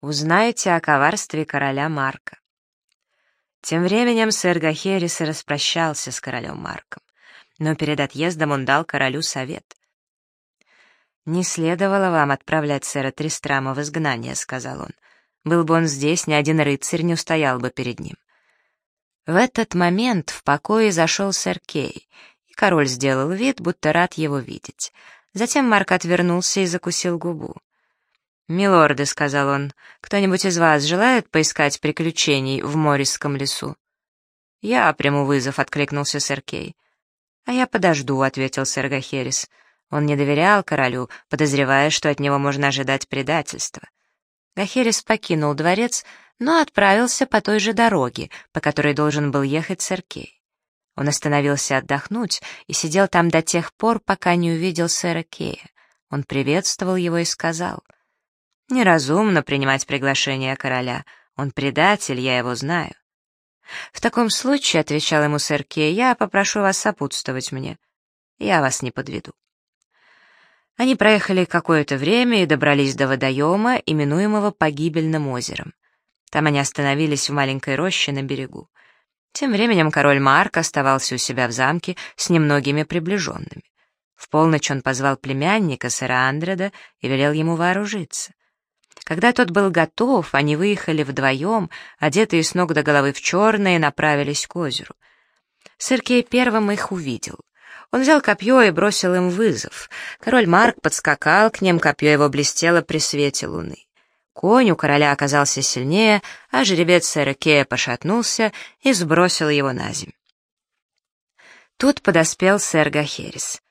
Узнайте о коварстве короля Марка. Тем временем сэр Гахерис распрощался с королем Марком, но перед отъездом он дал королю совет. «Не следовало вам отправлять сэра Тристрама в изгнание», — сказал он. «Был бы он здесь, ни один рыцарь не устоял бы перед ним». В этот момент в покое зашел сэр Кей, и король сделал вид, будто рад его видеть. Затем Марк отвернулся и закусил губу. «Милорды», — сказал он, — «кто-нибудь из вас желает поискать приключений в Морисском лесу?» «Я приму вызов», — откликнулся сэр Кей. «А я подожду», — ответил сэр Гахерис. Он не доверял королю, подозревая, что от него можно ожидать предательства. Гахерис покинул дворец, но отправился по той же дороге, по которой должен был ехать сэр Кей. Он остановился отдохнуть и сидел там до тех пор, пока не увидел сэра Кея. Он приветствовал его и сказал, «Неразумно принимать приглашение короля. Он предатель, я его знаю». «В таком случае», — отвечал ему сэр Кей, — «я попрошу вас сопутствовать мне. Я вас не подведу». Они проехали какое-то время и добрались до водоема, именуемого Погибельным озером. Там они остановились в маленькой роще на берегу. Тем временем король Марк оставался у себя в замке с немногими приближенными. В полночь он позвал племянника, сэра Андреда, и велел ему вооружиться. Когда тот был готов, они выехали вдвоем, одетые с ног до головы в черное, направились к озеру. Сэр Кей первым их увидел. Он взял копье и бросил им вызов. Король Марк подскакал, к ним копье его блестело при свете луны. Конь у короля оказался сильнее, а жеребец сэра Кея пошатнулся и сбросил его на землю. Тут подоспел сэр Гахерис.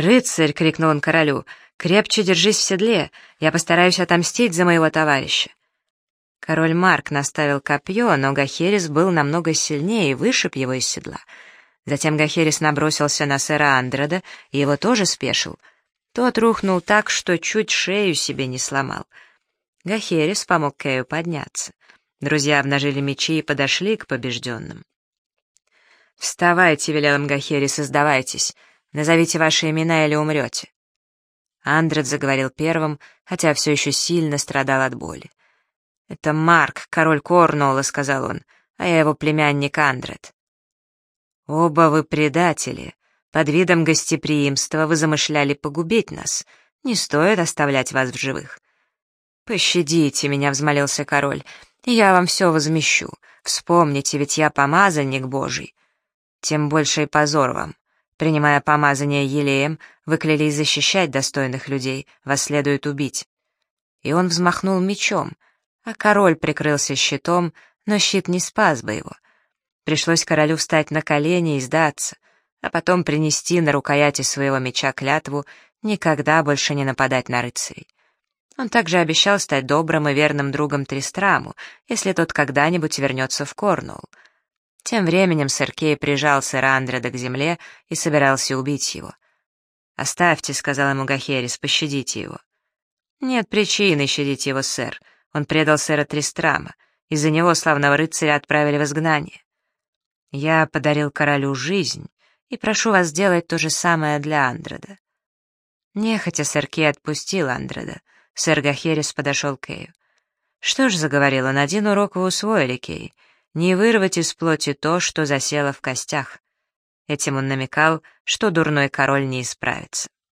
«Рыцарь!» — крикнул он королю. «Крепче держись в седле, я постараюсь отомстить за моего товарища». Король Марк наставил копье, но Гахерис был намного сильнее и вышиб его из седла — Затем Гахерис набросился на сэра Андреда и его тоже спешил. Тот рухнул так, что чуть шею себе не сломал. Гахерис помог Кею подняться. Друзья обнажили мечи и подошли к побежденным. «Вставайте», — велел им Гахерис, — «сдавайтесь. Назовите ваши имена или умрете». Андред заговорил первым, хотя все еще сильно страдал от боли. «Это Марк, король Корнуолла», — сказал он, — «а я его племянник Андред». «Оба вы предатели. Под видом гостеприимства вы замышляли погубить нас. Не стоит оставлять вас в живых». «Пощадите меня», — взмолился король, — «я вам все возмещу. Вспомните, ведь я помазанник Божий. Тем больше и позор вам. Принимая помазание елеем, вы клялись защищать достойных людей, вас следует убить». И он взмахнул мечом, а король прикрылся щитом, но щит не спас бы его. Пришлось королю встать на колени и сдаться, а потом принести на рукояти своего меча клятву никогда больше не нападать на рыцарей. Он также обещал стать добрым и верным другом Тристраму, если тот когда-нибудь вернется в Корнуолл. Тем временем сэр Кей прижал сэра Андреда к земле и собирался убить его. «Оставьте», — сказал ему Гахерис, — «пощадите его». «Нет причины щадить его, сэр. Он предал сэра Тристрама. Из-за него славного рыцаря отправили в изгнание. Я подарил королю жизнь и прошу вас сделать то же самое для Андреда». Нехотя сэр Кей отпустил Андреда. Сэр Гахерис подошел к Кею. «Что ж», — заговорил он, — «один урок вы усвоили, Кей. Не вырвать из плоти то, что засело в костях». Этим он намекал, что дурной король не исправится.